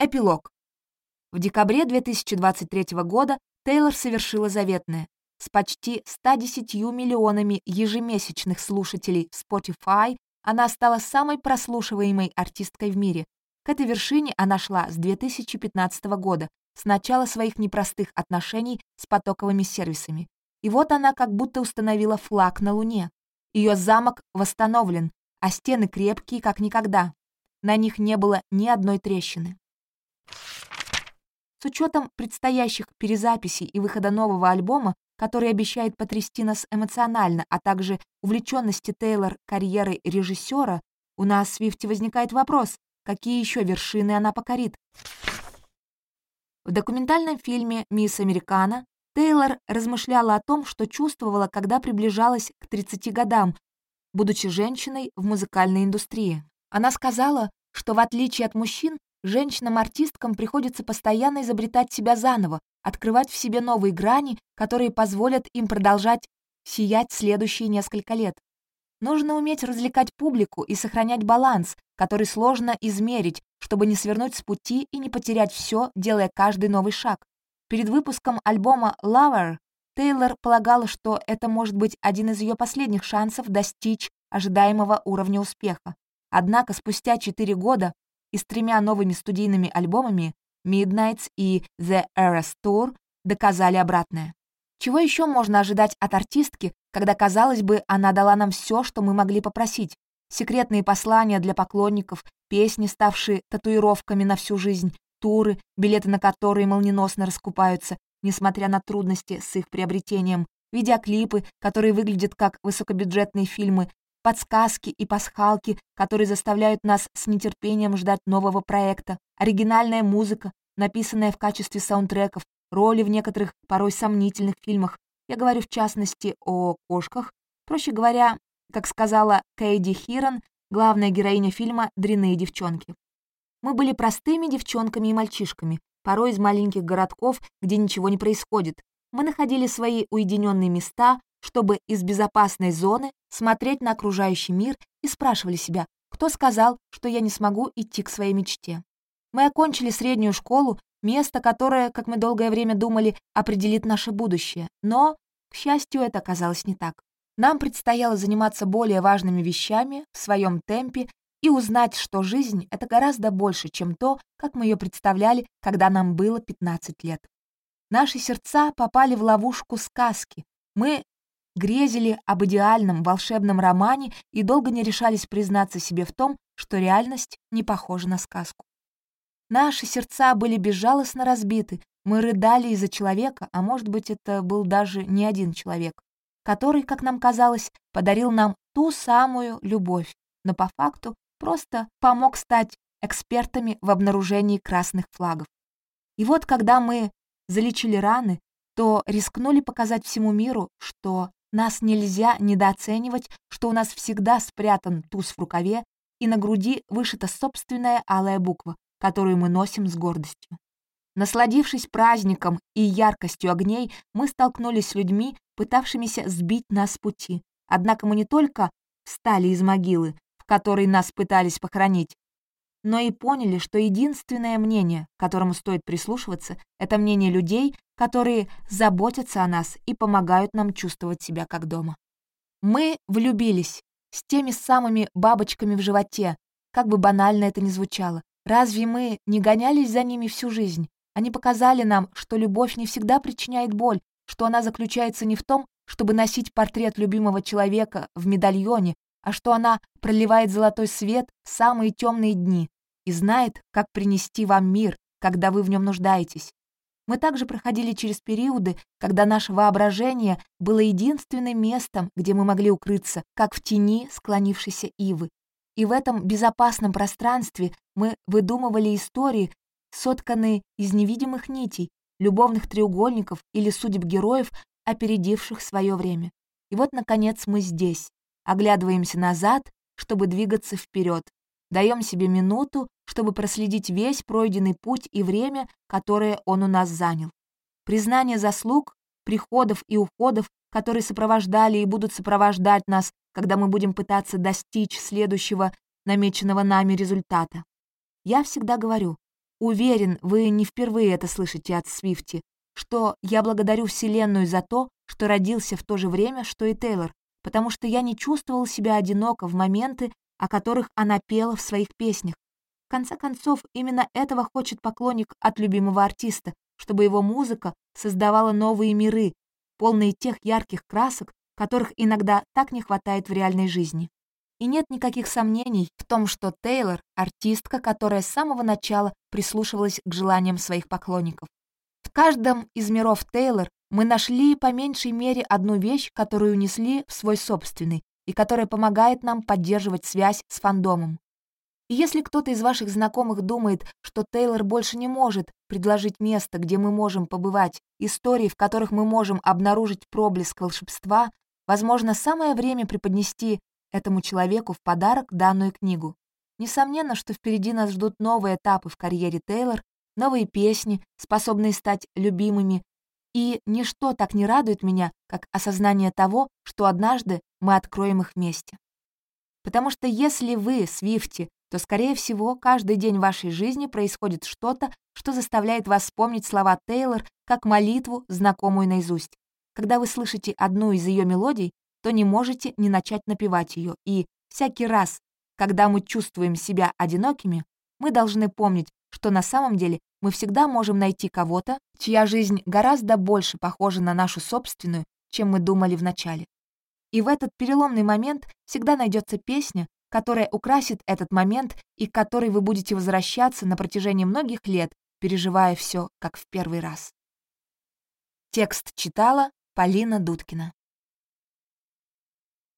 Эпилог. В декабре 2023 года Тейлор совершила заветное. С почти 110 миллионами ежемесячных слушателей Spotify она стала самой прослушиваемой артисткой в мире. К этой вершине она шла с 2015 года, с начала своих непростых отношений с потоковыми сервисами. И вот она как будто установила флаг на Луне. Ее замок восстановлен, а стены крепкие, как никогда. На них не было ни одной трещины. С учетом предстоящих перезаписей и выхода нового альбома, который обещает потрясти нас эмоционально, а также увлеченности Тейлор карьерой режиссера, у нас с Вифти возникает вопрос, какие еще вершины она покорит. В документальном фильме «Мисс Американа» Тейлор размышляла о том, что чувствовала, когда приближалась к 30 годам, будучи женщиной в музыкальной индустрии. Она сказала, что в отличие от мужчин, женщинам-артисткам приходится постоянно изобретать себя заново, открывать в себе новые грани, которые позволят им продолжать сиять следующие несколько лет. Нужно уметь развлекать публику и сохранять баланс, который сложно измерить, чтобы не свернуть с пути и не потерять все, делая каждый новый шаг. Перед выпуском альбома «Lover» Тейлор полагала, что это может быть один из ее последних шансов достичь ожидаемого уровня успеха. Однако спустя четыре года и с тремя новыми студийными альбомами Midnights и The Eras Tour доказали обратное. Чего еще можно ожидать от артистки, когда, казалось бы, она дала нам все, что мы могли попросить? Секретные послания для поклонников, песни, ставшие татуировками на всю жизнь, туры, билеты на которые молниеносно раскупаются, несмотря на трудности с их приобретением, видеоклипы, которые выглядят как высокобюджетные фильмы, подсказки и пасхалки, которые заставляют нас с нетерпением ждать нового проекта, оригинальная музыка, написанная в качестве саундтреков, роли в некоторых порой сомнительных фильмах. Я говорю в частности о кошках. Проще говоря, как сказала Кейди Хирон, главная героиня фильма «Дрянные девчонки». Мы были простыми девчонками и мальчишками, порой из маленьких городков, где ничего не происходит. Мы находили свои уединенные места, чтобы из безопасной зоны смотреть на окружающий мир и спрашивали себя, кто сказал, что я не смогу идти к своей мечте. Мы окончили среднюю школу, место, которое, как мы долгое время думали, определит наше будущее. Но, к счастью, это оказалось не так. Нам предстояло заниматься более важными вещами в своем темпе и узнать, что жизнь — это гораздо больше, чем то, как мы ее представляли, когда нам было 15 лет. Наши сердца попали в ловушку сказки. Мы грезили об идеальном волшебном романе и долго не решались признаться себе в том, что реальность не похожа на сказку. Наши сердца были безжалостно разбиты, мы рыдали из-за человека, а может быть, это был даже не один человек, который, как нам казалось, подарил нам ту самую любовь, но по факту просто помог стать экспертами в обнаружении красных флагов. И вот когда мы залечили раны, то рискнули показать всему миру, что нас нельзя недооценивать, что у нас всегда спрятан туз в рукаве и на груди вышита собственная алая буква, которую мы носим с гордостью. Насладившись праздником и яркостью огней, мы столкнулись с людьми, пытавшимися сбить нас с пути. Однако мы не только встали из могилы, в которой нас пытались похоронить, но и поняли, что единственное мнение, которому стоит прислушиваться, это мнение людей, которые заботятся о нас и помогают нам чувствовать себя как дома. Мы влюбились с теми самыми бабочками в животе, как бы банально это ни звучало. Разве мы не гонялись за ними всю жизнь? Они показали нам, что любовь не всегда причиняет боль, что она заключается не в том, чтобы носить портрет любимого человека в медальоне, а что она проливает золотой свет в самые темные дни и знает, как принести вам мир, когда вы в нем нуждаетесь. Мы также проходили через периоды, когда наше воображение было единственным местом, где мы могли укрыться, как в тени склонившейся ивы. И в этом безопасном пространстве мы выдумывали истории, сотканные из невидимых нитей, любовных треугольников или судеб героев, опередивших свое время. И вот, наконец, мы здесь, оглядываемся назад, чтобы двигаться вперед, даем себе минуту, чтобы проследить весь пройденный путь и время, которое он у нас занял. Признание заслуг, приходов и уходов, которые сопровождали и будут сопровождать нас, когда мы будем пытаться достичь следующего намеченного нами результата. Я всегда говорю, Уверен, вы не впервые это слышите от Свифти, что я благодарю Вселенную за то, что родился в то же время, что и Тейлор, потому что я не чувствовал себя одиноко в моменты, о которых она пела в своих песнях. В конце концов, именно этого хочет поклонник от любимого артиста, чтобы его музыка создавала новые миры, полные тех ярких красок, которых иногда так не хватает в реальной жизни. И нет никаких сомнений в том, что Тейлор — артистка, которая с самого начала прислушивалась к желаниям своих поклонников. В каждом из миров Тейлор мы нашли по меньшей мере одну вещь, которую унесли в свой собственный, и которая помогает нам поддерживать связь с фандомом. И если кто-то из ваших знакомых думает, что Тейлор больше не может предложить место, где мы можем побывать, истории, в которых мы можем обнаружить проблеск волшебства, возможно, самое время преподнести этому человеку в подарок данную книгу. Несомненно, что впереди нас ждут новые этапы в карьере Тейлор, новые песни, способные стать любимыми, и ничто так не радует меня, как осознание того, что однажды мы откроем их вместе. Потому что если вы, Свифти, то, скорее всего, каждый день вашей жизни происходит что-то, что заставляет вас вспомнить слова Тейлор как молитву, знакомую наизусть. Когда вы слышите одну из ее мелодий, то не можете не начать напевать ее, и всякий раз, когда мы чувствуем себя одинокими, мы должны помнить, что на самом деле мы всегда можем найти кого-то, чья жизнь гораздо больше похожа на нашу собственную, чем мы думали вначале. И в этот переломный момент всегда найдется песня, которая украсит этот момент и к которой вы будете возвращаться на протяжении многих лет, переживая все как в первый раз. Текст читала Полина Дудкина.